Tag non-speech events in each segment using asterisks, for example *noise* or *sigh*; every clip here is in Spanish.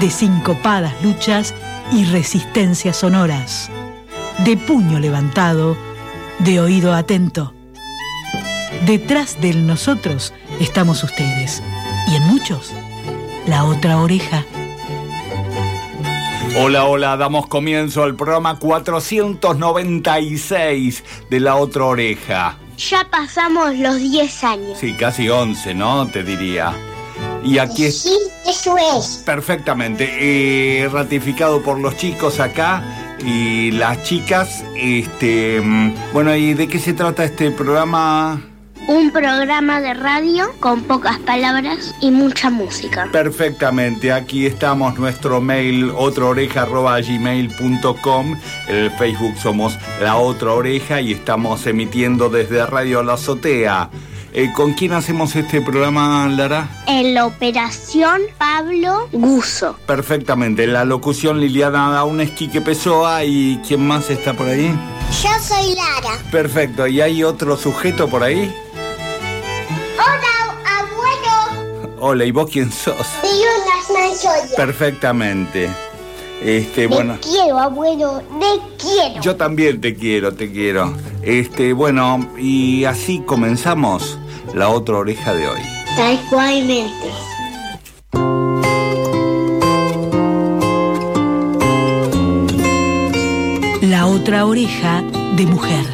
de sincopadas luchas y resistencias sonoras, de puño levantado, de oído atento. Detrás del nosotros estamos ustedes y en muchos, la otra oreja. Hola, hola, damos comienzo al programa 496 de La Otra Oreja. Ya pasamos los 10 años. Sí, casi 11, ¿no? Te diría. Y aquí es Sí, eso es. perfectamente eh, ratificado por los chicos acá y las chicas. Este, mm, bueno, ¿y de qué se trata este programa? Un programa de radio con pocas palabras y mucha música. Perfectamente, aquí estamos, nuestro mail otraoreja.gmail.com, el Facebook somos La Otra Oreja y estamos emitiendo desde Radio La Azotea. Eh, ¿Con quién hacemos este programa, Lara? En la operación Pablo Guso. Perfectamente, en la locución Liliana Dauneski que Pessoa y ¿quién más está por ahí? Yo soy Lara. Perfecto, ¿y hay otro sujeto por ahí? Hola, abuelo. Hola, ¿y vos quién sos? Soy una Manchoya. Perfectamente. Este, bueno. Te quiero, abuelo. Te quiero. Yo también te quiero, te quiero. Este, bueno, y así comenzamos la otra oreja de hoy. Tal cualmente. La otra oreja de mujer.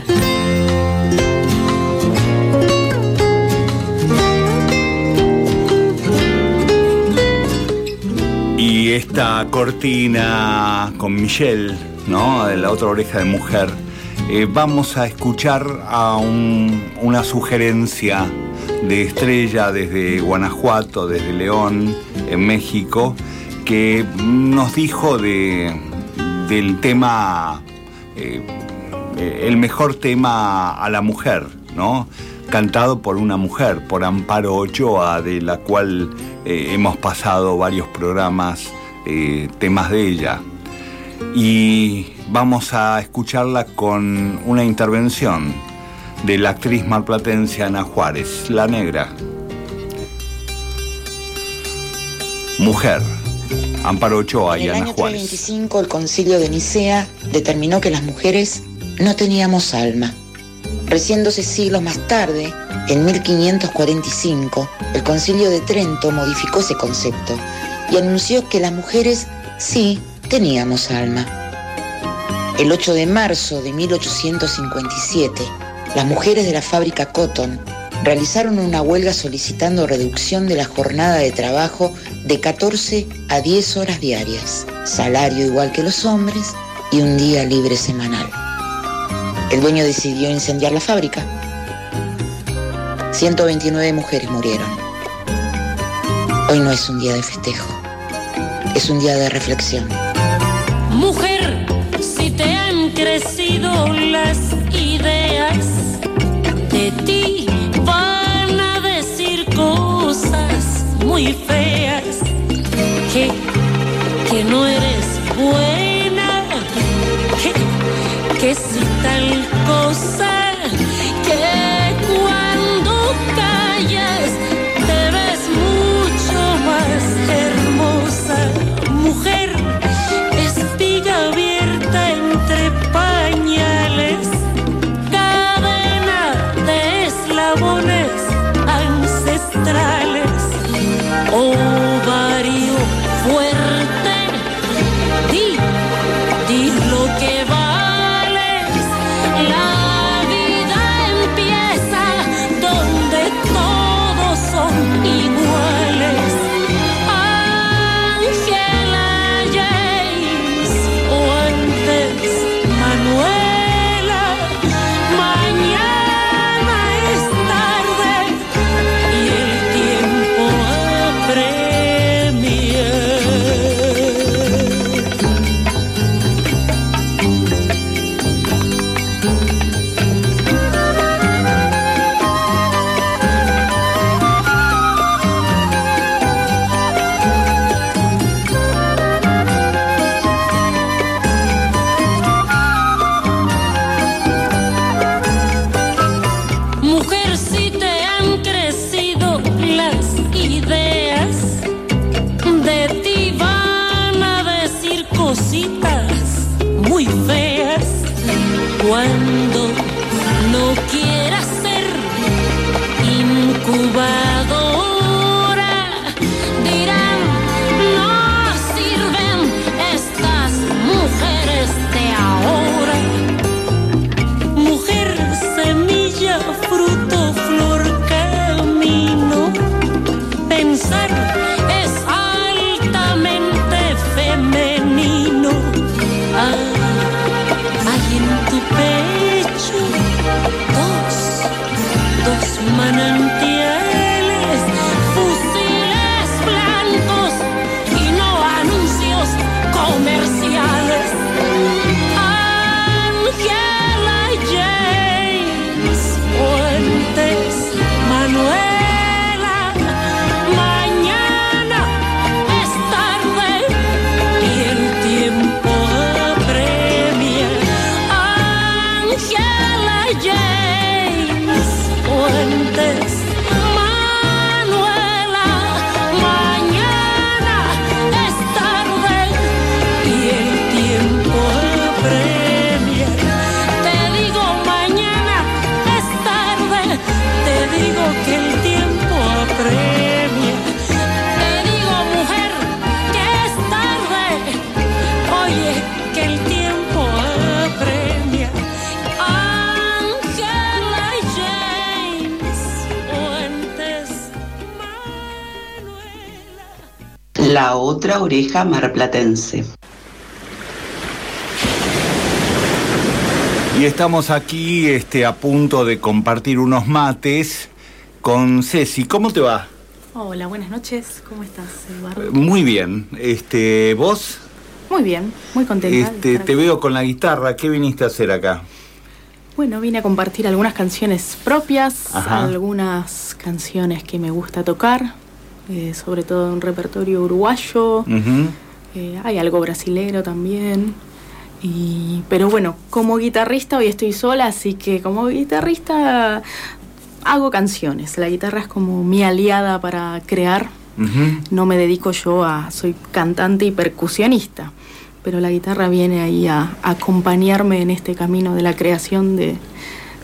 Y esta cortina con Michelle, ¿no? De la otra oreja de mujer. Eh, vamos a escuchar a un- una sugerencia de Estrella desde Guanajuato, desde León, en México, que nos dijo de, del tema, eh, eh, el mejor tema a la mujer, ¿no? Cantado por una mujer, por Amparo Ochoa, de la cual hemos pasado varios programas, temas de ella. Y vamos a escucharla con una intervención de la actriz marplatense Ana Juárez, la negra. Mujer, Amparo Ochoa y En el Ana año Juárez. 325 el concilio de Nicea determinó que las mujeres no teníamos alma. Recién 12 siglos más tarde, en 1545, el concilio de Trento modificó ese concepto y anunció que las mujeres sí teníamos alma. El 8 de marzo de 1857, las mujeres de la fábrica Cotton realizaron una huelga solicitando reducción de la jornada de trabajo de 14 a 10 horas diarias, salario igual que los hombres y un día libre semanal. El dueño decidió incendiar la fábrica. 129 mujeres murieron. Hoy no es un día de festejo, es un día de reflexión. Mujer, si te han crecido las ideas, de ti van a decir cosas muy feas. Que, que no eres buena, que, que si tal cosa, Oh. La otra oreja marplatense. Y estamos aquí este, a punto de compartir unos mates con Ceci. ¿Cómo te va? Hola, buenas noches. ¿Cómo estás, Eduardo? Muy bien. Este, ¿Vos? Muy bien, muy contenta. Este, te aquí. veo con la guitarra. ¿Qué viniste a hacer acá? Bueno, vine a compartir algunas canciones propias, Ajá. algunas canciones que me gusta tocar, eh, sobre todo un repertorio uruguayo, eh, hay algo brasilero también. Y, pero bueno, como guitarrista hoy estoy sola, así que como guitarrista hago canciones. La guitarra es como mi aliada para crear. No me dedico yo a, soy cantante y percusionista, pero la guitarra viene ahí a, a acompañarme en este camino de la creación de,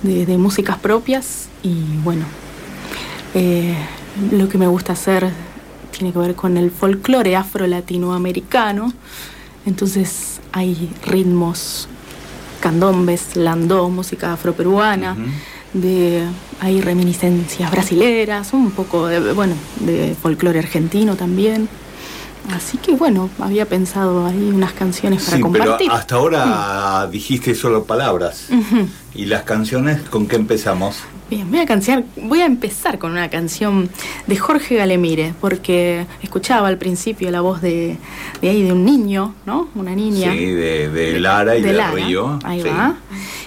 de- de músicas propias y bueno, eh, lo que me gusta hacer tiene que ver con el folclore afro-latinoamericano, entonces hay ritmos, candombes, landó, música afroperuana, de hay reminiscencias brasileras, un poco de bueno, de folclore argentino también. Así que bueno, había pensado ahí unas canciones para Sí, pero compartir. hasta ahora dijiste solo palabras. ¿Y las canciones con qué empezamos? Bien, voy a, voy a empezar con una canción de Jorge Galemire, porque escuchaba al principio la voz de, de ahí de un niño, ¿no? Una niña. Sí, de, de Lara y de, Lara, Río. Ahí Sí. va.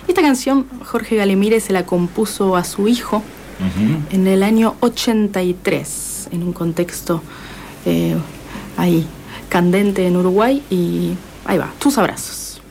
Esta canción Jorge Galemire se la compuso a su hijo en el año 83, en un contexto eh, ahí candente en Uruguay y ahí va, tus abrazos.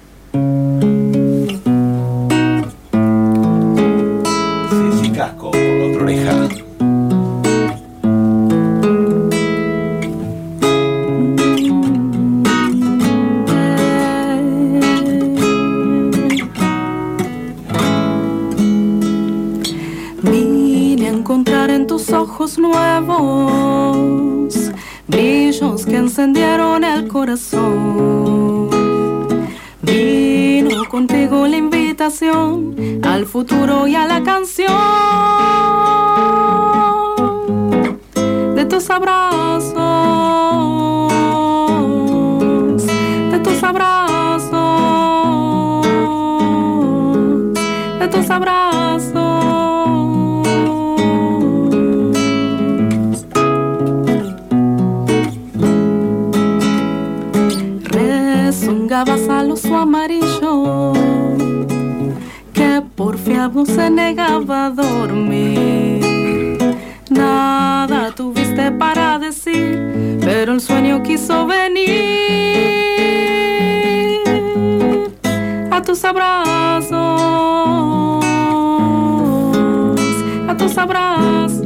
Que encendieron el corazón. Vino contigo la invitación al futuro y a la canción de tus abrazos, de tus abrazos, de tus abrazos. Rezongabas al oso amarillo que porfiado se negaba a dormir. Nada tuviste para decir, pero el sueño quiso venir a tus abrazos, a tus abrazos,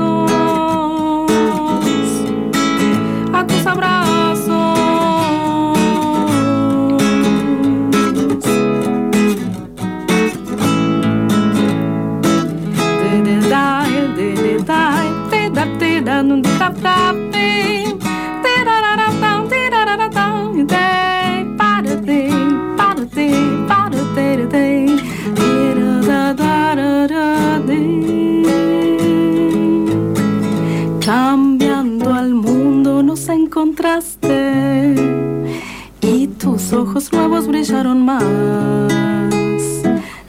más.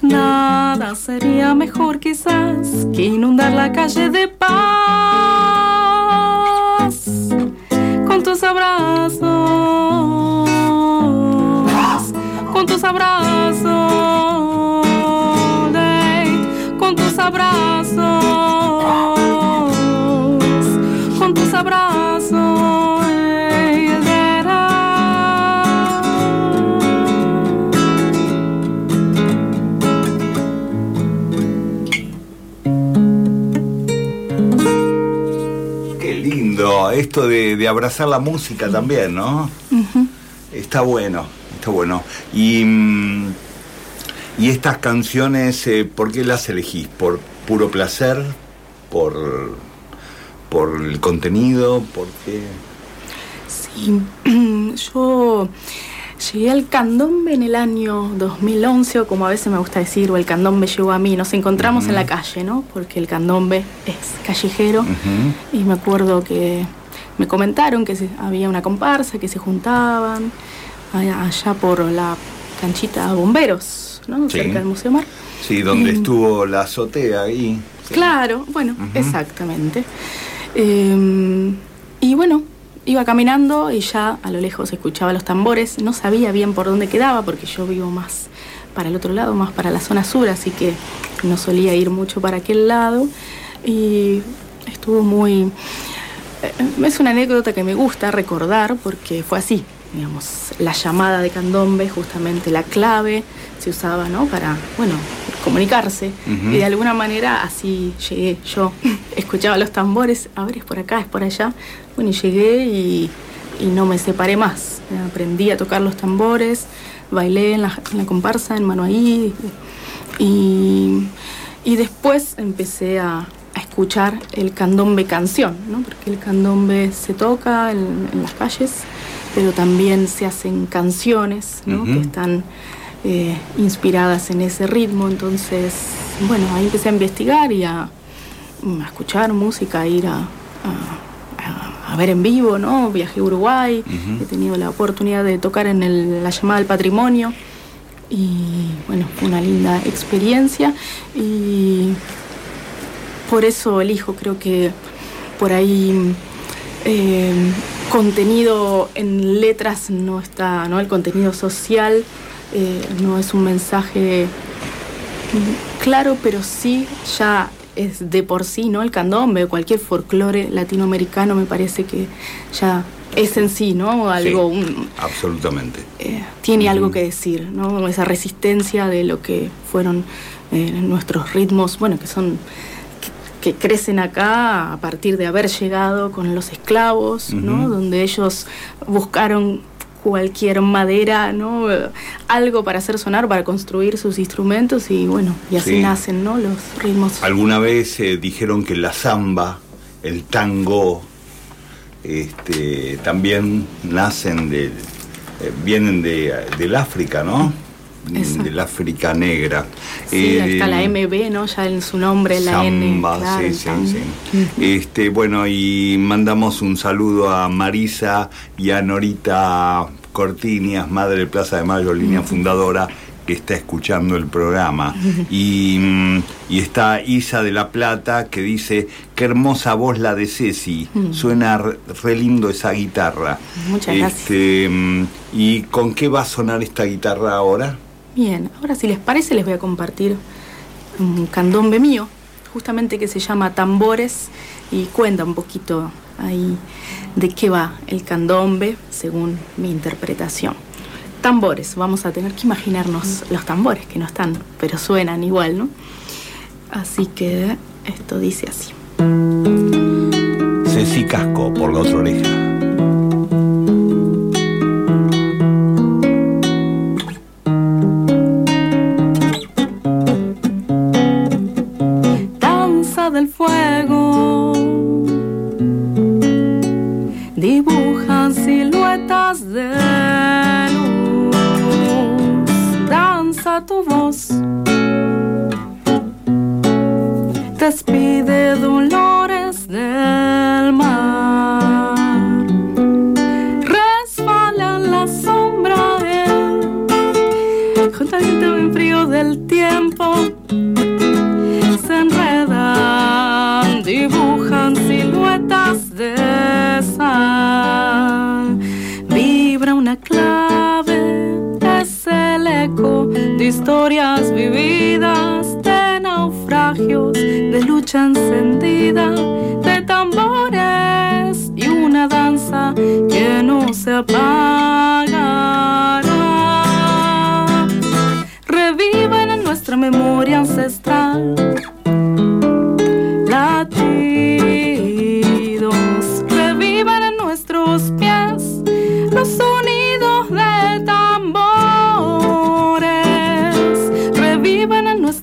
Nada sería mejor quizás que inundar la calle de esto de, de abrazar la música también, ¿no? Está bueno, está bueno. Y, mm, y estas canciones, eh, ¿por qué las elegís? ¿Por puro placer? ¿Por, por el contenido? ¿Por qué? Sí, *clears throat* yo llegué al candombe en el año 2011, o como a veces me gusta decir, o el candombe llegó a mí. Nos encontramos en la calle, ¿no? Porque el candombe es callejero. Y me acuerdo que me comentaron que se- había una comparsa, que se juntaban allá, allá por la canchita Bomberos, ¿no? Sí. Cerca del Museo Mar. Sí, donde Mm. estuvo la azotea ahí. Sí. Claro, bueno, exactamente. Eh, y bueno, iba caminando y ya a lo lejos escuchaba los tambores. No sabía bien por dónde quedaba porque yo vivo más para el otro lado, más para la zona sur, así que no solía ir mucho para aquel lado. Y estuvo muy... eh, Es una anécdota que me gusta recordar porque fue así, digamos, la llamada de candombe, justamente la clave se usaba, ¿no? Para, bueno, comunicarse. Y de alguna manera así llegué yo. *laughs* Escuchaba los tambores, a ver, es por acá, es por allá. Bueno, y llegué y, y no me separé más. Aprendí a tocar los tambores, bailé en la, en la comparsa, en Manoaí. Y, y después empecé a, a escuchar el candombe canción, ¿no? Porque el candombe se toca en, en las calles, pero también se hacen canciones, ¿no? Que están eh, inspiradas en ese ritmo. Entonces, bueno, ahí empecé a investigar y a, mm, a escuchar música, a ir a, a- a- a ver en vivo, ¿no? Viajé a Uruguay, he tenido la oportunidad de tocar en el- la llamada del patrimonio y bueno, fue una linda experiencia y por eso elijo, creo que por ahí eh, contenido en letras no está, ¿no? El contenido social eh, no es un mensaje claro, pero sí ya es de por sí, ¿no? El candombe, cualquier folclore latinoamericano me parece que ya es en sí, ¿no? Algo, Sí, un- absolutamente. eh, tiene algo que decir, ¿no? Esa resistencia de lo que fueron eh, nuestros ritmos, bueno, que son que, crecen acá a partir de haber llegado con los esclavos, ¿no? Donde ellos buscaron cualquier madera, ¿no? Algo para hacer sonar, para construir sus instrumentos y bueno, y así Sí. nacen, ¿no? Los ritmos. Alguna vez eh, dijeron que la samba, el tango, este, también nacen de, eh, vienen de, del África, ¿no? Exacto. Del África negra. Sí, ahí está la Eh, MB, ¿no? Ya en su nombre, la N. Samba, claro, sí, sí, sí. Este, bueno, y mandamos un saludo a Marisa y a Norita Cortinias, madre de Plaza de Mayo, línea fundadora, que está escuchando el programa. Y, mm, y está Isa de la Plata, que dice, qué hermosa voz la de Ceci, suena re, re lindo esa guitarra. Muchas gracias. Este, mm, ¿Y con qué va a sonar esta guitarra ahora? Bien, ahora si les parece les voy a compartir un candombe mío, justamente que se llama Tambores y cuenta un poquito ahí de qué va el candombe según mi interpretación. Tambores, vamos a tener que imaginarnos los tambores que no están, pero suenan igual, ¿no? Así que esto dice así. Ceci Casco, por la otra oreja.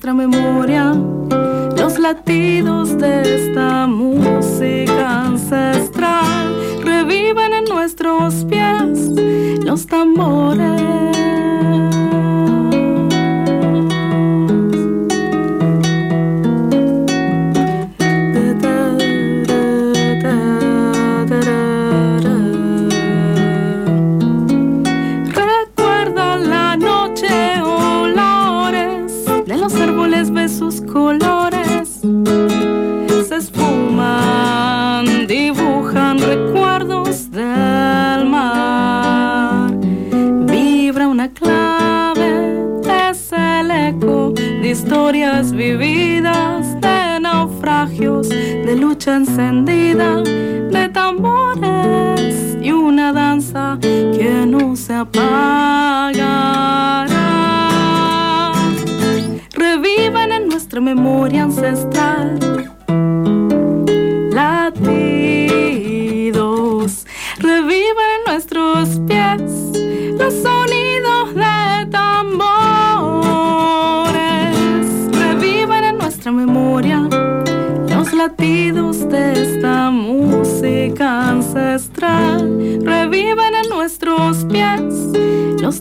nuestra memoria los latidos de esta música ancestral. Reviven en nuestros pies los tambores. encendida de tambores y una danza que no se apagará. Revivan en nuestra memoria ancestral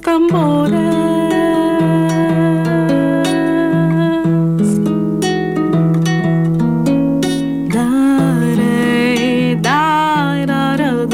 tambores. Dare, dare, dare.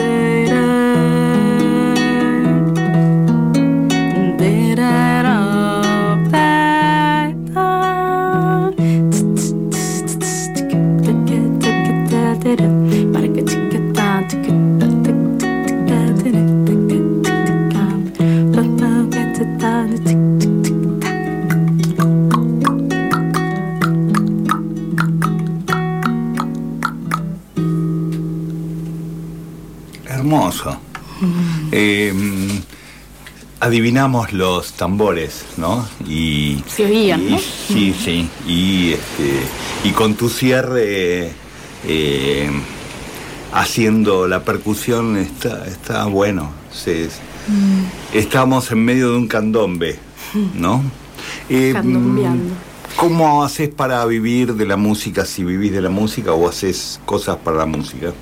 Los tambores, ¿no? Y, Se oían, y- ¿no? Sí, sí. Y, este, y con tu cierre eh, haciendo la percusión está, está bueno. Se- Estamos en medio de un candombe, *laughs* ¿no? Eh, Candombeando. ¿Cómo haces para vivir de la música? Si vivís de la música o haces cosas para la música.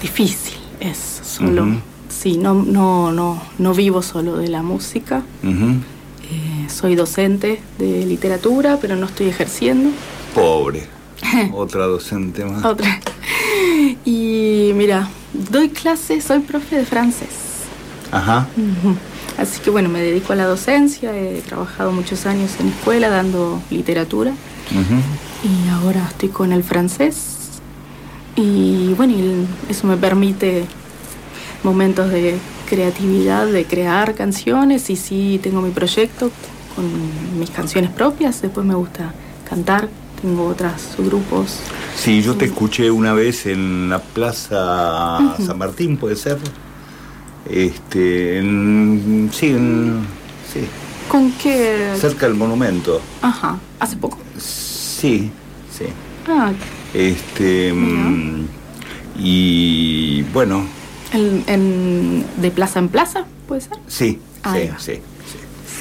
Difícil es solo. Sí, no, no, no, no vivo solo de la música. Eh, soy docente de literatura, pero no estoy ejerciendo. Pobre. *laughs* Otra docente más. Otra. Y mira, doy clases, soy profe de francés. Ajá. Así que bueno, me dedico a la docencia, he trabajado muchos años en escuela dando literatura y ahora estoy con el francés. Y bueno, eso me permite momentos de creatividad, de crear canciones y sí tengo mi proyecto con mis canciones propias, después me gusta cantar, tengo otros grupos. Sí, yo te escuché una vez en la Plaza San Martín, ¿puede ser? Este, en- sí, en- sí, ¿Con qué? cerca del monumento. Ajá, hace poco. Sí, sí. Ah, Este, y bueno, en, en- de plaza en plaza, puede ser. sí, Ahí sí, sí,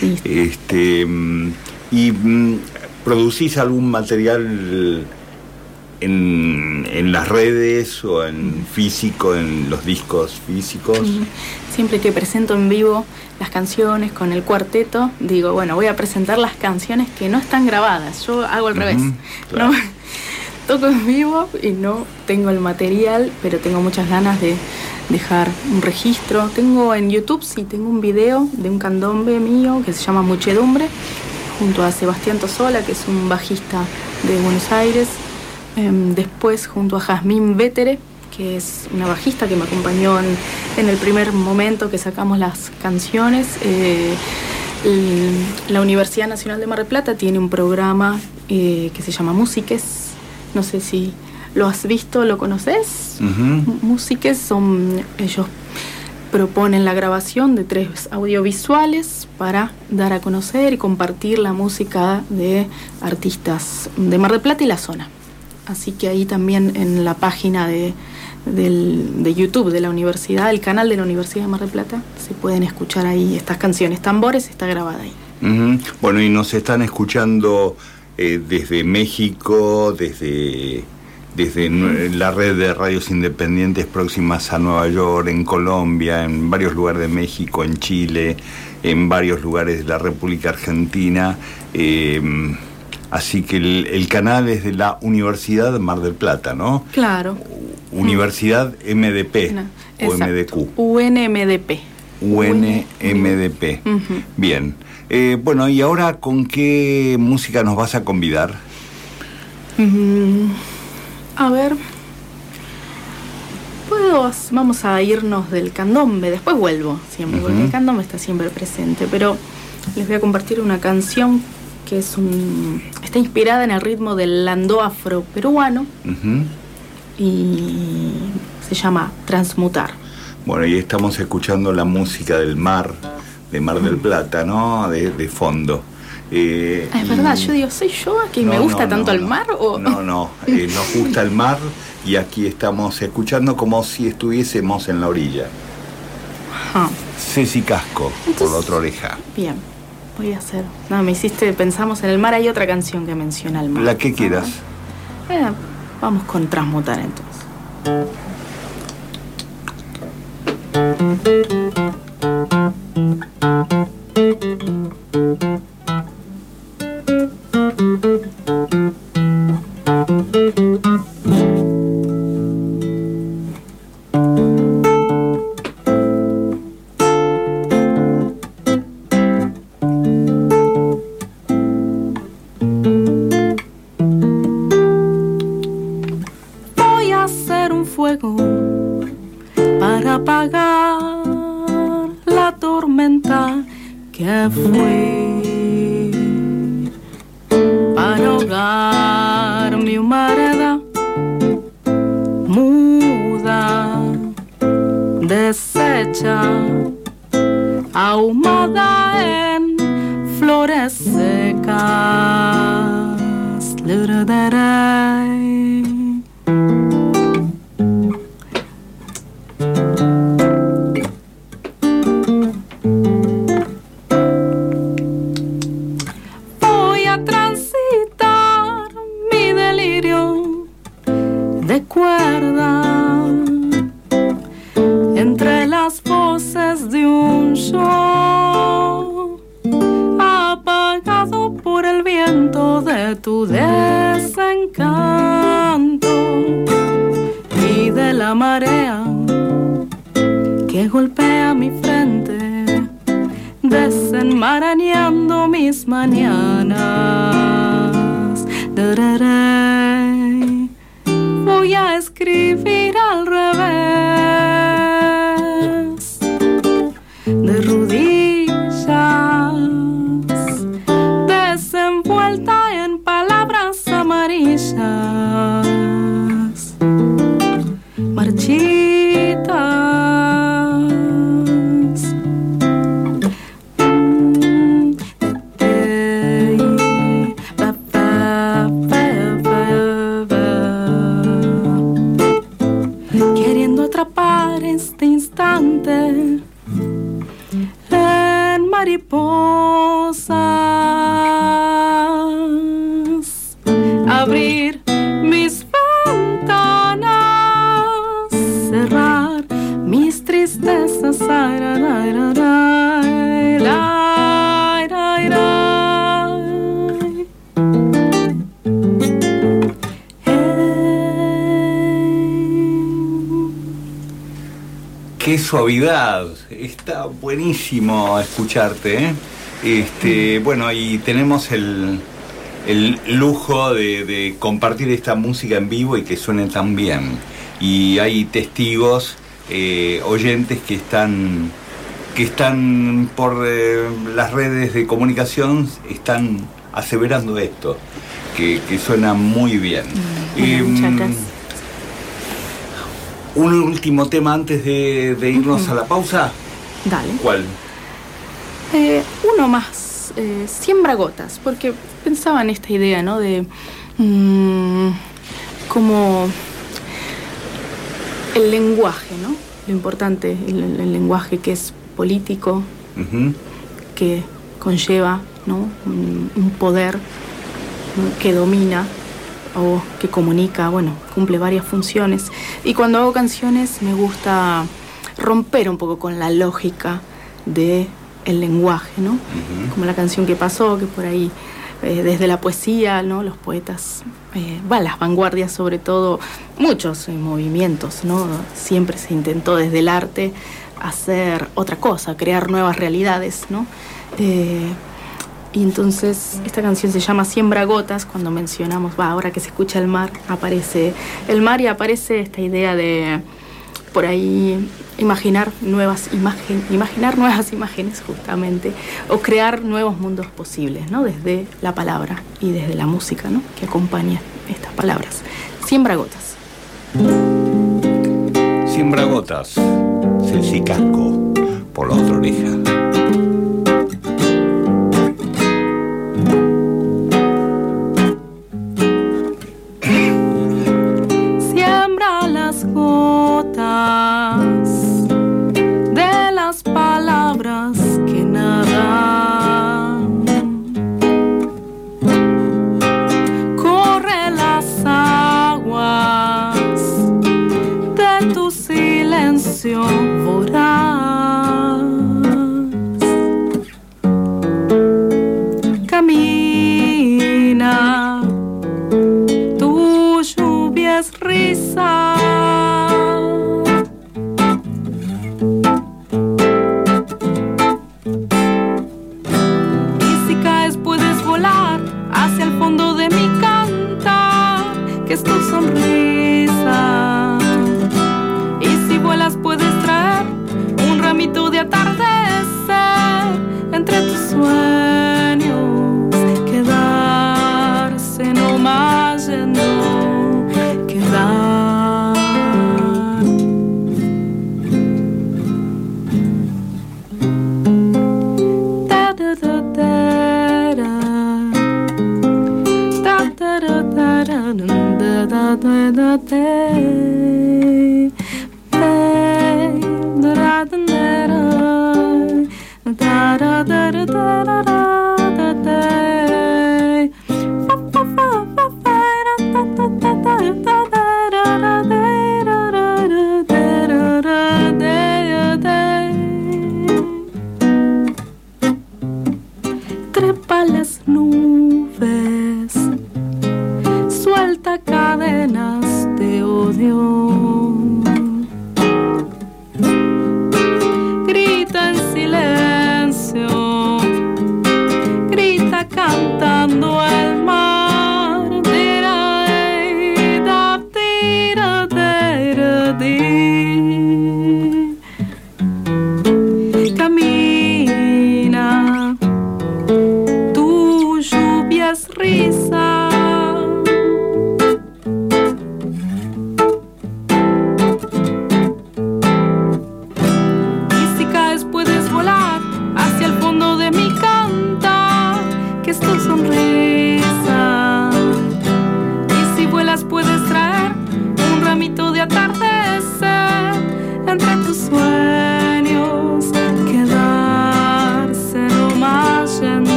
Sí. sí. Este, mm, y mm, producís algún material en, en las redes o en físico, en los discos físicos. Siempre que presento en vivo las canciones con el cuarteto, digo, bueno, voy a presentar las canciones que no están grabadas. Yo hago al revés. claro. No, *laughs* toco en vivo y no tengo el material, pero tengo muchas ganas de dejar un registro. Tengo en YouTube, sí, tengo un video de un candombe mío que se llama Muchedumbre, junto a Sebastián Tosola, que es un bajista de Buenos Aires. Em, después junto a Jazmín Vétere, que es una bajista que me acompañó en, el primer momento que sacamos las canciones. Eh, la Universidad Nacional de Mar del Plata tiene un programa eh, que se llama Músiques. No sé si lo has visto, lo conoces. Músiques son, ellos proponen la grabación de tres audiovisuales para dar a conocer y compartir la música de artistas de Mar del Plata y la zona. Así que ahí también en la página de, del- de YouTube de la universidad, el canal de la Universidad de Mar del Plata, se pueden escuchar ahí estas canciones. Tambores está grabada ahí. Bueno, y nos están escuchando eh, desde México, desde, desde la red de radios independientes próximas a Nueva York, en Colombia, en varios lugares de México, en Chile, en varios lugares de la República Argentina. eh, así que el, el canal es de la Universidad Mar del Plata, ¿no? Claro. Universidad MDP No, o. MDQ. UNMDP. UNMDP. Bien. Eh, bueno, ¿y ahora con qué música nos vas a convidar? A ver. Puedo, vamos a irnos del candombe, después vuelvo siempre, porque el candombe está siempre presente, pero les voy a compartir una canción que es un, está inspirada en el ritmo del landó afro-peruano Ujú. y se llama Transmutar. Bueno, y estamos escuchando la música del mar, de Mar del Plata, ¿no? De, de fondo. Eh, Ah, es verdad, yo digo, ¿soy yo que me No, gusta no, tanto no, el mar? O... No, no, eh, *laughs* nos gusta el mar y aquí estamos escuchando como si estuviésemos en la orilla. Ajá. Ceci Casco, por la otra oreja. Bien, voy a hacer. No, me hiciste, pensamos en el mar, hay otra canción que menciona el mar. La que quieras. Eh, vamos con transmutar entonces. Para apagar la tormenta que fue suavidad. Está buenísimo escucharte. ¿eh? Este, bueno, y tenemos el, el lujo de, de compartir esta música en vivo y que suene tan bien. Y hay testigos, eh, oyentes que están que están por eh, las redes de comunicación están aseverando esto, que, que suena muy bien. Bueno, muchas Em, gracias. Un último tema antes de, de irnos a la pausa. Dale. ¿Cuál? Eh, uno más, eh, siembra gotas, porque pensaba en esta idea, ¿no? De mm, como el lenguaje, ¿no? Lo importante, el, el- lenguaje que es político, que conlleva, ¿no? Un, un poder ¿no? que domina o que comunica, bueno, cumple varias funciones. Y cuando hago canciones me gusta romper un poco con la lógica de el lenguaje, ¿no? Como la canción que pasó, que por ahí eh, desde la poesía, ¿no? Los poetas, eh, bueno, las vanguardias sobre todo, muchos eh, movimientos, ¿no? Siempre se intentó desde el arte hacer otra cosa, crear nuevas realidades, ¿no? Y entonces esta canción se llama Siembra Gotas, cuando mencionamos, ahora que se escucha el mar, aparece el mar y aparece esta idea de por ahí imaginar nuevas imágenes, imaginar nuevas *laughs* imágenes justamente, o crear nuevos mundos posibles, ¿no? Desde la palabra y desde la música, ¿no? Que acompaña estas palabras. Siembra gotas. Siembra gotas. Celsi Casco. Por la otra oreja.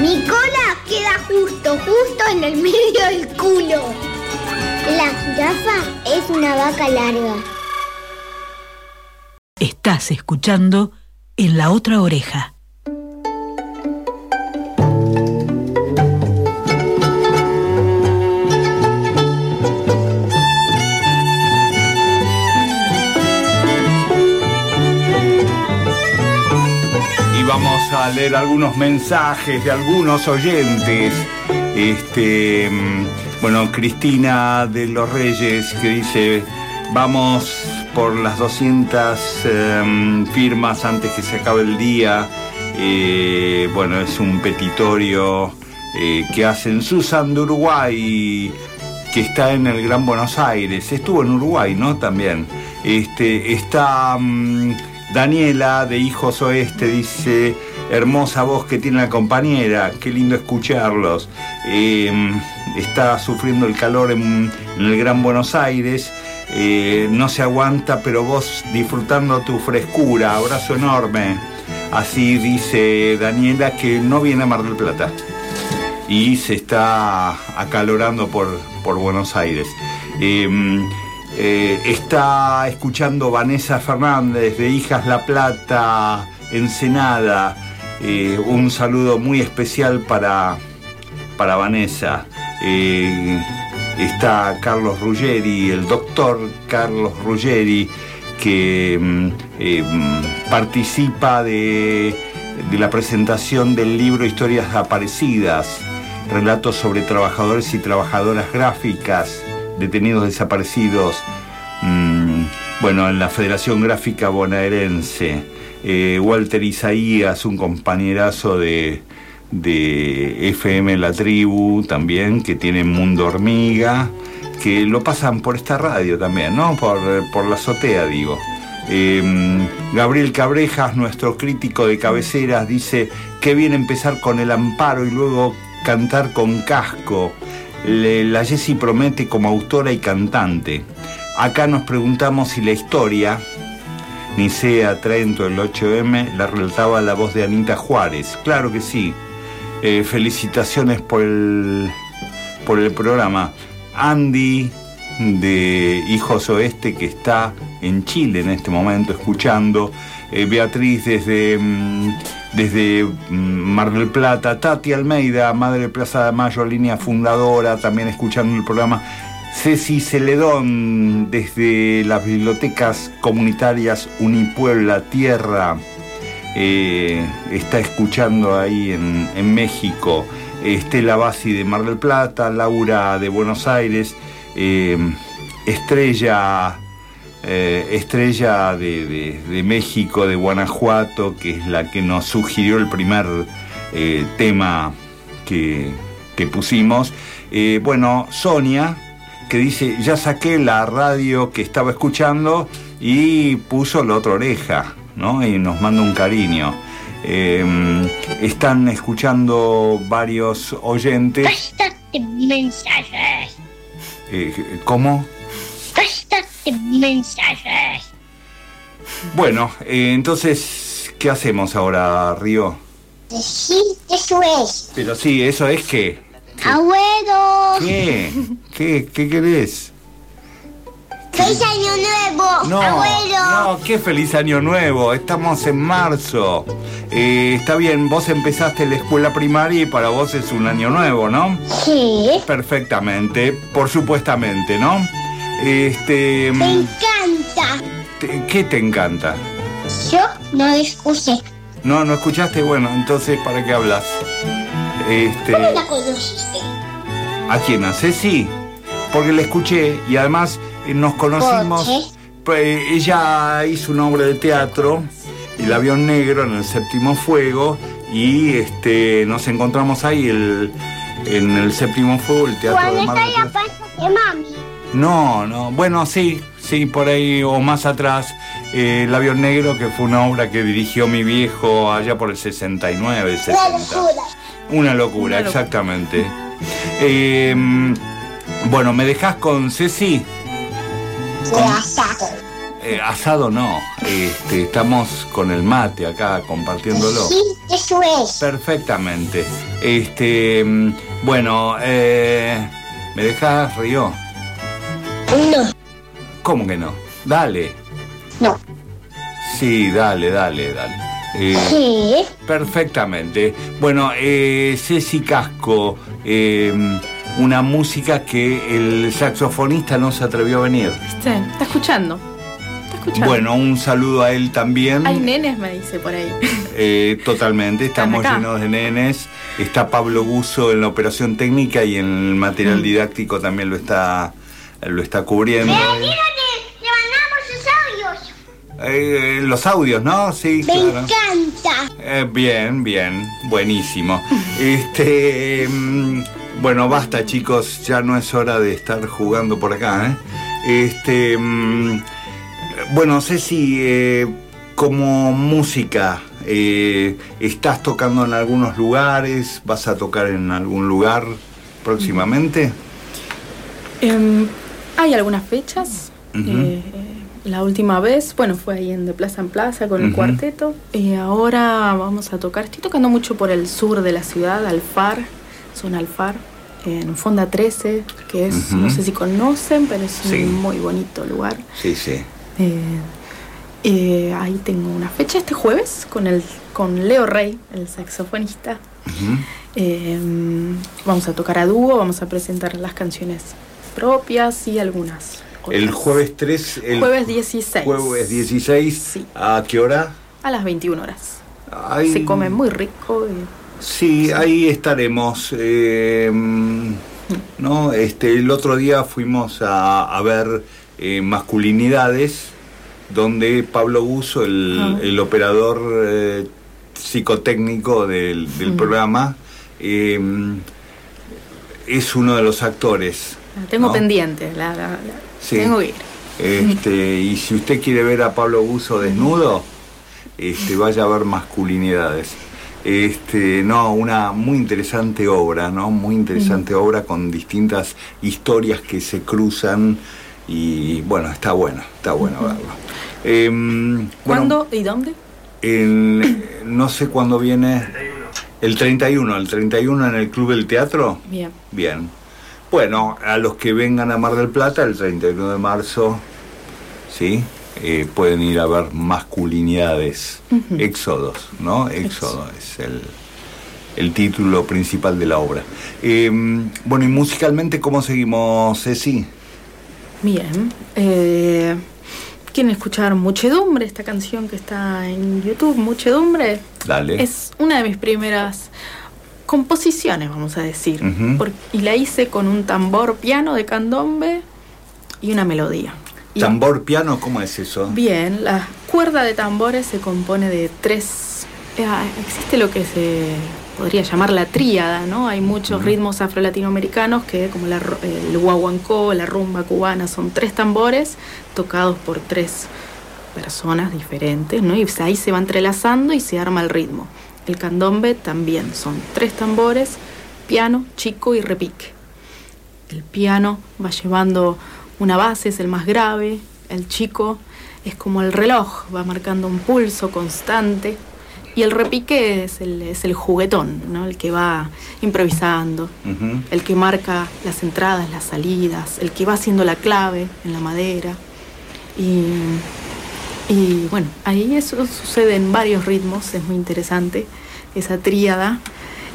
Mi cola queda justo, justo en el medio del culo. La jirafa es una vaca larga. Estás escuchando en la otra oreja. A leer algunos mensajes de algunos oyentes. Este, mm, bueno, Cristina de los Reyes que dice, vamos por las 200 em, firmas antes que se acabe el día. Eh, bueno, es un petitorio eh, que hacen Susan de Uruguay, que está en el Gran Buenos Aires. Estuvo en Uruguay, ¿no? También. Este, está mm, Daniela de Hijos Oeste, dice, hermosa voz que tiene la compañera, qué lindo escucharlos. Eh, está sufriendo el calor en, el Gran Buenos Aires. Eh, no se aguanta, pero vos disfrutando tu frescura, abrazo enorme. Así dice Daniela que no viene a Mar del Plata y se está acalorando por, por Buenos Aires. Eh, eh, está escuchando Vanessa Fernández de Hijas La Plata, Ensenada. Eh, un saludo muy especial para, para Vanessa. Eh, está Carlos Ruggeri, el doctor Carlos Ruggeri, que mm, eh, mm, participa de, de la presentación del libro Historias Aparecidas, relatos sobre trabajadores y trabajadoras gráficas detenidos desaparecidos, mm, bueno, en la Federación Gráfica Bonaerense. Eh, Walter Isaías, un compañerazo de, de FM La Tribu también, que tiene Mundo Hormiga, que lo pasan por esta radio también, ¿no? Por, por la azotea, digo. Eh, Gabriel Cabrejas, nuestro crítico de cabeceras, dice que bien empezar con el amparo y luego cantar con casco. Le- la Jessie promete como autora y cantante. Acá nos preguntamos si la historia, Nicea, Trento, el 8M, la relataba la voz de Anita Juárez. Claro que sí. Eh, felicitaciones por el, por el programa. Andy de Hijos Oeste que está en Chile en este momento escuchando. Eh, Beatriz desde, mm, desde mm, Mar del Plata. Tati Almeida, Madre Plaza de Mayo, línea fundadora, también escuchando el programa. Ceci Celedón desde las bibliotecas comunitarias Unipuebla Tierra eh, está escuchando ahí en, México. Estela Bassi de Mar del Plata, Laura de Buenos Aires, eh, Estrella, eh, Estrella de, de- de México, de Guanajuato, que es la que nos sugirió el primer tema que, que pusimos. Bueno, Sonia, que dice, ya saqué la radio que estaba escuchando y puso la otra oreja, ¿no? Y nos manda un cariño. Eh, están escuchando varios oyentes. Basta de mensajes. Eh, ¿Cómo? Basta de mensajes. Bueno, eh, entonces, ¿qué hacemos ahora, Río? Decir eso es. Pero sí, eso es que... Abuelo. ¿Qué? ¿Qué, qué querés? ¡Feliz año nuevo! No, ¡Abuelo! no, qué feliz año nuevo. Estamos en marzo. Eh, está bien, vos empezaste la escuela primaria y para vos es un año nuevo, ¿no? Sí. Perfectamente, por supuestamente, ¿no? Este, Me mm, encanta. te- ¿qué te encanta? Yo no escuché. No, no escuchaste, bueno, entonces ¿para qué hablas? Este, ¿Cómo la conociste? ¿a quién? ¿A Ceci? Porque la escuché y además eh, nos conocimos. ¿Por Pues, ella hizo una obra de teatro, El avión negro en el séptimo fuego, y este, nos encontramos ahí el, en el séptimo fuego, el teatro Cuando de Mar está la panza de mami. No, no, bueno, sí, sí, por ahí o más atrás. Eh, El avión negro, que fue una obra que dirigió mi viejo allá por el 69, 60. Una locura. Una locura, Una locura. exactamente. Eh, bueno, ¿me dejas con Ceci? De asado. Eh, asado no, este, estamos con el mate acá compartiéndolo. Sí, eso es. Perfectamente. Este, bueno, eh, ¿me dejas, Río? No. ¿Cómo que no? Dale. No. Sí, dale, dale, dale. Eh, ¿Qué? perfectamente. Bueno, eh, Ceci Casco, eh, una música que el saxofonista no se atrevió a venir. Está escuchando. Está escuchando. Bueno, un saludo a él también. Hay nenes, me dice por ahí. Eh, totalmente, estamos llenos de nenes. Está Pablo Guso en la operación técnica y en el material Mm. didáctico también lo está, lo está cubriendo. le mandamos los audios. Eh, los audios, ¿no? Sí, Me claro. encanta. Eh, bien, bien, buenísimo. *laughs* Este, mm, bueno, basta chicos, ya no es hora de estar jugando por acá. ¿eh? Este, mm, bueno, Ceci, eh, como música, eh, ¿estás tocando en algunos lugares? ¿Vas a tocar en algún lugar próximamente? Em, hay algunas fechas. Eh, la última vez, bueno, fue ahí en De Plaza en Plaza con el cuarteto. Y ahora vamos a tocar. Estoy tocando mucho por el sur de la ciudad, Alfar, zona Alfar, en Fonda 13, que es, no sé si conocen, pero es Sí. un muy bonito lugar. Sí, sí. Eh, eh, ahí tengo una fecha este jueves con, el, con Leo Rey, el saxofonista. Eh, vamos a tocar a dúo, vamos a presentar las canciones propias y algunas. El jueves 3, el Jueves 16. jueves 16, Sí. ¿a qué hora? A las 21 horas. Ay, Se come muy rico. y- Sí, ahí estaremos. eh, ¿no? este, el otro día fuimos a, a ver eh, masculinidades, donde Pablo Guso, el, Ah. el operador eh, psicotécnico del, del Mm. programa, eh, es uno de los actores. la tengo ¿no? pendiente. La, la- la- Sí. Tengo que ir. Este, y si usted quiere ver a Pablo Guso desnudo, este, vaya a ver masculinidades. Este, no, una muy interesante obra, ¿no? Muy interesante obra con distintas historias que se cruzan y bueno, está bueno, está bueno verlo. Bueno, ¿Cuándo y dónde? no sé cuándo viene. El 31, el 31 en el Club del Teatro. Bien. Bien. Bueno, a los que vengan a Mar del Plata el 31 de marzo, ¿sí? Eh, pueden ir a ver masculinidades, éxodos, ¿no? Éxodo es el, el título principal de la obra. Eh, bueno, y musicalmente, ¿cómo seguimos, Ceci? Bien. Eh, ¿Quieren escuchar Muchedumbre? Esta canción que está en YouTube, Muchedumbre. Dale. Es una de mis primeras composiciones, vamos a decir. Por- y la hice con un tambor piano de candombe y una melodía. Y- Tambor piano, ¿cómo es eso? Bien, la cuerda de tambores se compone de tres. eh, existe lo que se podría llamar la tríada, ¿no? Hay muchos ritmos afro-latinoamericanos que, como la el guaguancó, la rumba cubana, son tres tambores tocados por tres personas diferentes, ¿no? Y ahí se va entrelazando y se arma el ritmo. El candombe también son tres tambores, piano, chico y repique. El piano va llevando una base, es el más grave. El chico es como el reloj, va marcando un pulso constante. Y el repique es el, es el juguetón, ¿no? el que va improvisando, el que marca las entradas, las salidas, el que va haciendo la clave en la madera. Y, y bueno, ahí eso sucede en varios ritmos, es muy interesante esa tríada.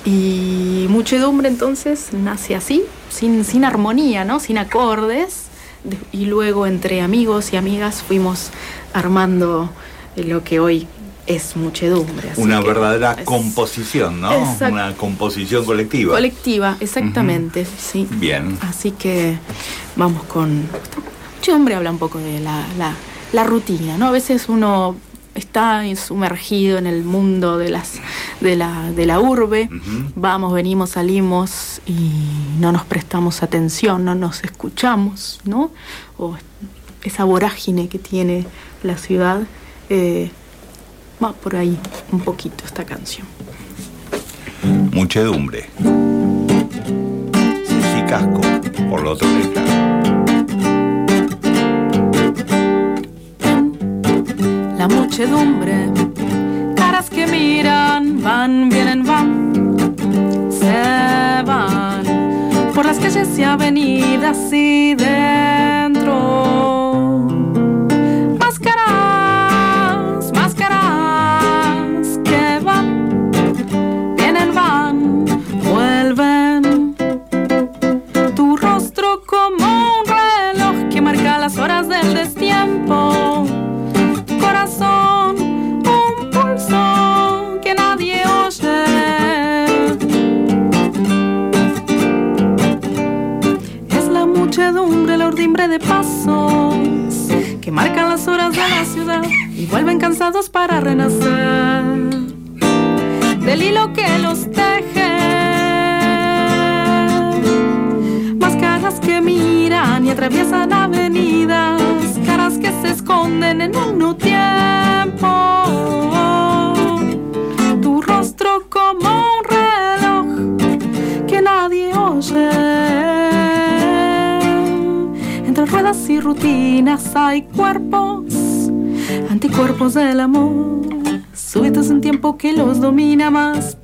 Y muchedumbre entonces nace así, sin, sin armonía, ¿no? sin acordes. De- y luego entre amigos y amigas fuimos armando lo que hoy es muchedumbre. así Una verdadera es composición, ¿no? Una composición colectiva. Colectiva, exactamente, sí. Bien. Así que vamos con... Muchedumbre habla un poco de la, la, la rutina, ¿no? A veces uno está sumergido en el mundo de, las, de, la, de la urbe, vamos, venimos, salimos y no nos prestamos atención, no nos escuchamos, ¿no? O esa vorágine que tiene la ciudad, eh, va por ahí un poquito esta canción. Muchedumbre. Sisi Casco, por la otra oreja. Muchedumbre, caras que miran, van, vienen, van, se van por las calles y avenidas y dentro. Pasos que marcan las horas de la ciudad y vuelven cansados para renacer del hilo que los teje. Máscaras que miran y atraviesan avenidas, caras que se esconden en un tiempo. Tu rostro como un reloj que nadie oye. Y rutinas hay cuerpos, anticuerpos del amor, súbitos en tiempo que los domina más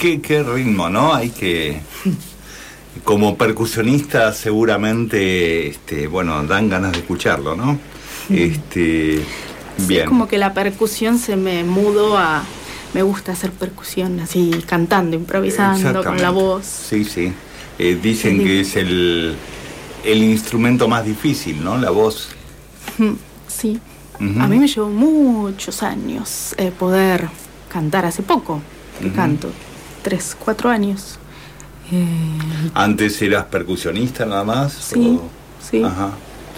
qué, qué ritmo, ¿no? Hay que. Como percusionista, seguramente, este, bueno, dan ganas de escucharlo, ¿no? Este. Sí, Bien. es como que la percusión se me mudó a... Me gusta hacer percusión así, cantando, improvisando con la voz. Sí, sí. Eh, dicen Sí. que es el, el instrumento más difícil, ¿no? La voz. Sí. A mí me llevó muchos años eh, poder cantar. Hace poco que canto. Tres, cuatro años. Eh, Antes eras percusionista nada más. Sí, o- sí. Ajá.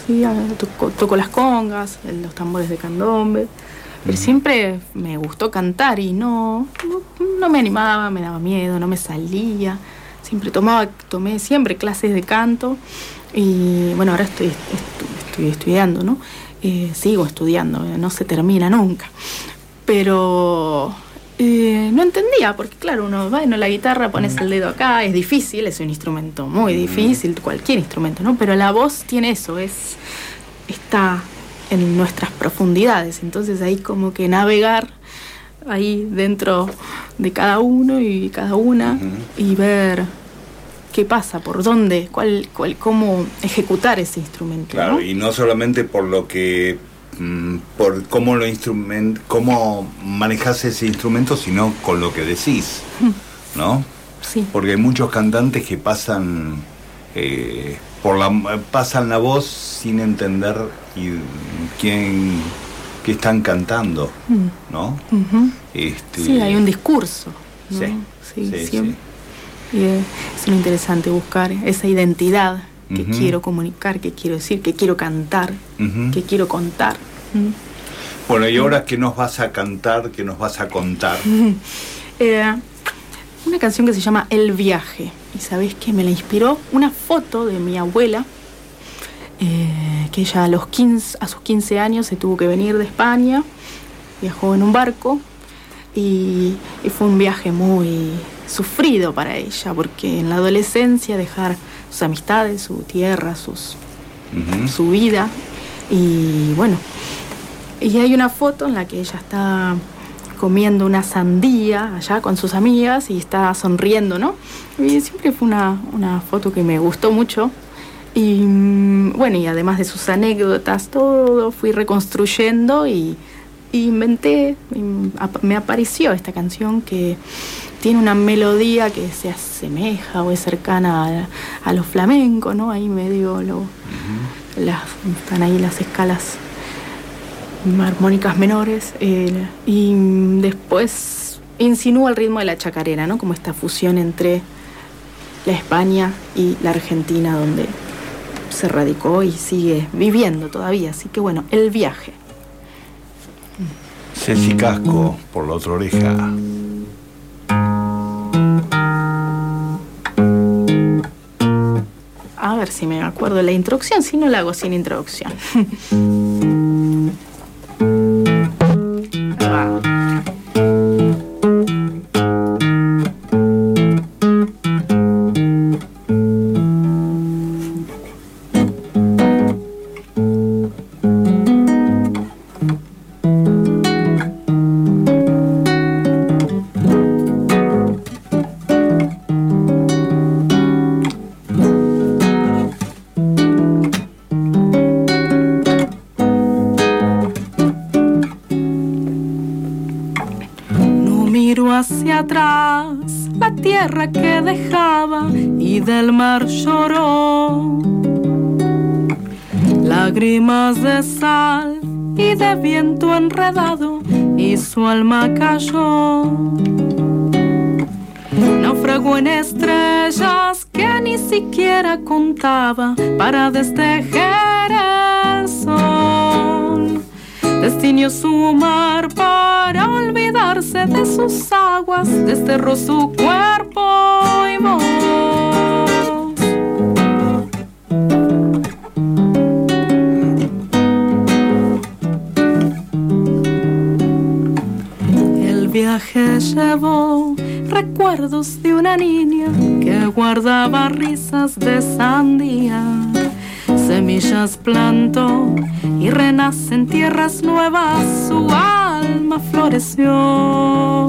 Sí, toco, toco las congas, los tambores de candombe. Pero siempre me gustó cantar y no, no, no me animaba, me daba miedo, no me salía. Siempre tomaba, tomé siempre clases de canto y bueno, ahora estoy, estoy estudiando, ¿no? Eh, sigo estudiando, no se termina nunca. Pero eh, no entendía, porque claro, uno va en la guitarra, pones el dedo acá, es difícil, es un instrumento muy difícil, cualquier instrumento, ¿no? Pero la voz tiene eso, es está en nuestras profundidades, entonces ahí como que navegar ahí dentro de cada uno y cada una y ver qué pasa, por dónde, cuál, cuál, cómo ejecutar ese instrumento. Claro, ¿no? y no solamente por lo que mm, por cómo lo instrument, cómo manejas ese instrumento, sino con lo que decís, *laughs* ¿no? Sí. Porque hay muchos cantantes que pasan eh, por la pasan la voz sin entender y, quién qué están cantando, Mm. ¿no? Este, Sí, hay un discurso. ¿no? Sí, sí, sí. Y es lo interesante buscar esa identidad que quiero comunicar, que quiero decir, que quiero cantar, que quiero contar. Bueno, y ahora qué nos vas a cantar, qué nos vas a contar. *laughs* Eh, una canción que se llama El viaje. Y sabés que me la inspiró una foto de mi abuela, eh, que ella a, los 15, a sus 15 años se tuvo que venir de España, viajó en un barco y, y fue un viaje muy sufrido para ella, porque en la adolescencia dejar sus amistades, su tierra, sus, su vida, Y bueno, y hay una foto en la que ella está comiendo una sandía allá con sus amigas y está sonriendo, ¿no? Y siempre fue una, una foto que me gustó mucho. Y mm, bueno, y además de sus anécdotas, todo fui reconstruyendo y, inventé, me apareció esta canción que tiene una melodía que se asemeja o es cercana a, a lo flamenco, ¿no? Ahí medio lo, las, están ahí las escalas armónicas menores eh, y mm, después insinúa el ritmo de la chacarera, ¿no? Como esta fusión entre la España y la Argentina donde se radicó y sigue viviendo todavía. Así que bueno, el viaje. Ceci Casco, por la otra oreja. A ver si me acuerdo la introducción, si no la hago sin introducción. *laughs* miro hacia atrás la tierra que dejaba y del mar lloró. Lágrimas de sal y de viento enredado y su alma cayó. Naufragó en estrellas que ni siquiera contaba para destejer. Destinió su mar para olvidarse de sus aguas, desterró su cuerpo y voz. El viaje llevó recuerdos de una niña que guardaba risas de sandía. Semillas plantó y renace en tierras nuevas, su alma floreció.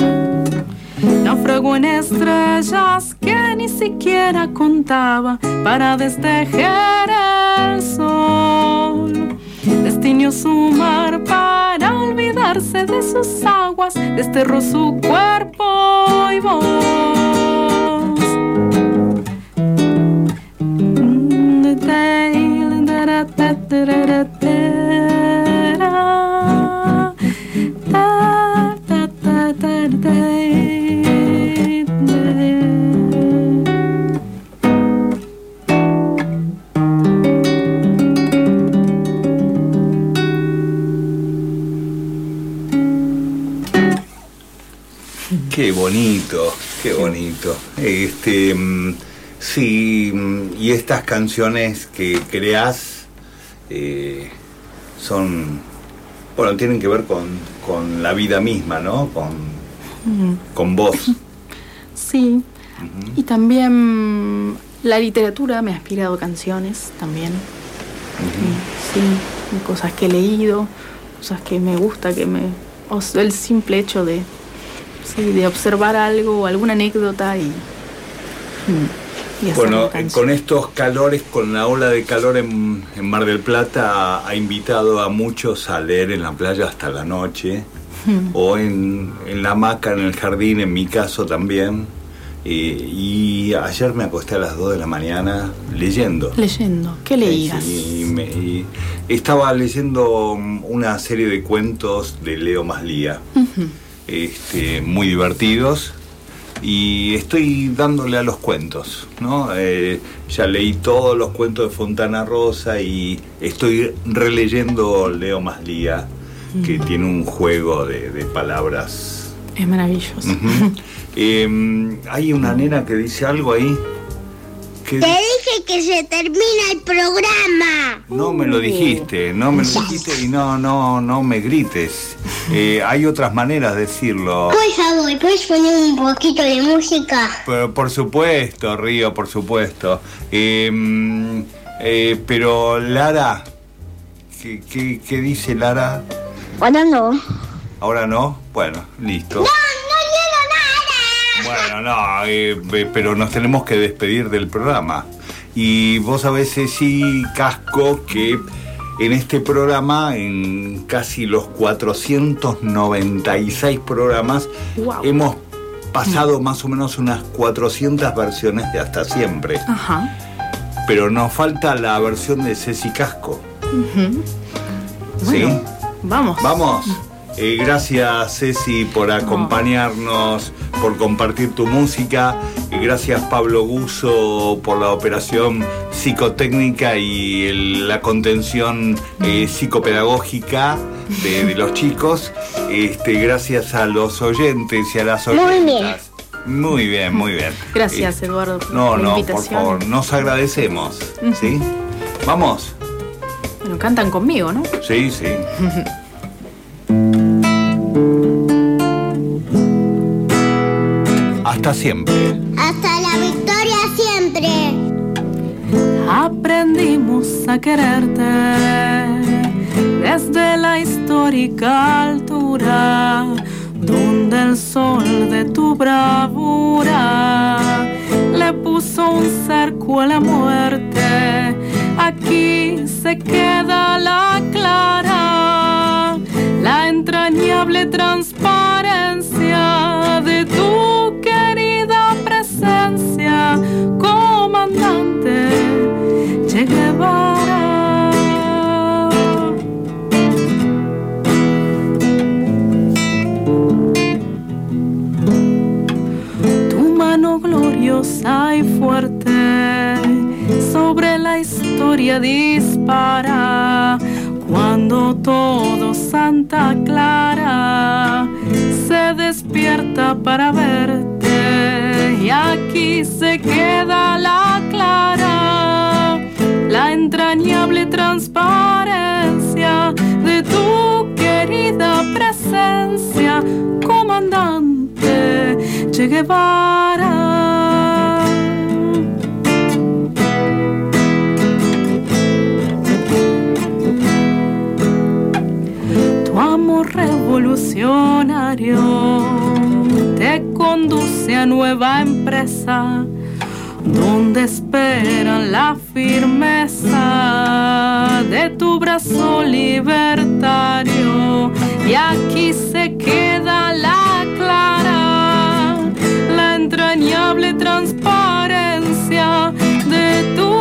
Naufragó en estrellas que ni siquiera contaba para destejer el sol. Destinió su mar para olvidarse de sus aguas, desterró su cuerpo y voz. Qué bonito, qué bonito. Este, mm, sí, mm, y estas canciones que creas eh, son, bueno, tienen que ver con, con la vida misma, ¿no? Con, Mm. con vos. *laughs* Sí. Y también la literatura me ha inspirado canciones también. Sí, sí, cosas que he leído, cosas que me gusta, que me. o sea, el simple hecho de. Sí, de observar algo, alguna anécdota y. y Bueno, eh, con estos calores, con la ola de calor en, en Mar del Plata, ha, ha invitado a muchos a leer en la playa hasta la noche, Mm. *laughs* o en, en la hamaca, en el jardín, en mi caso también. Eh, y ayer me acosté a las 2 de la mañana leyendo. Leyendo. ¿Qué leías? Y me- y estaba leyendo mm, una serie de cuentos de Leo Maslía, Ujú. Este, muy divertidos, y estoy dándole a los cuentos, ¿no? Eh, ya leí todos los cuentos de Fontana Rosa y estoy releyendo Leo Maslía, que Mm. tiene un juego de, de palabras. Es maravilloso. *laughs* Eh, hay una nena que dice algo ahí. Que Te dije que se termina el programa. No me lo dijiste, no me lo dijiste y no, no, no me grites. Eh, hay otras maneras de decirlo. Por favor, ¿puedes poner un poquito de música? Pero, por supuesto, Río, por supuesto. Eh, mm, eh, pero Lara, ¿Qué, qué- qué dice Lara? Ahora no. ¿Ahora no? Bueno, listo. ¡No! Bueno, no, eh, eh, pero nos tenemos que despedir del programa. Y vos sabés, Ceci Casco, que en este programa, en casi los 496 programas, Wow. hemos pasado más o menos unas 400 versiones de Hasta Siempre. Ajá. Pero nos falta la versión de Ceci Casco. ¿Sí? Bueno, Vamos. Vamos. Eh, gracias Ceci por acompañarnos, por compartir tu música. Eh, gracias Pablo Guso por la operación psicotécnica y el- la contención eh, psicopedagógica de, de los chicos. Este, gracias a los oyentes y a las Muy bien. Muy bien, muy bien. Gracias, Eh, Eduardo, por No, la no, por favor, nos agradecemos. ¿Sí? Vamos. Bueno, cantan conmigo, ¿no? Sí, sí. *laughs* Hasta siempre. Hasta la victoria siempre. Aprendimos a quererte desde la histórica altura, donde el sol de tu bravura le puso un cerco a la muerte. Aquí se queda la clara, la entrañable transparencia de tu comandante Che Guevara. Tu mano gloriosa y fuerte sobre la historia dispara cuando todo Santa Clara se despierta para verte y aquí se queda la clara la entrañable transparencia de tu querida presencia comandante Che Guevara. Tu amor revolucionario te conduce a nueva empresa donde esperan la firmeza de tu brazo libertario. Y aquí se queda la clara, la entrañable transparencia de tu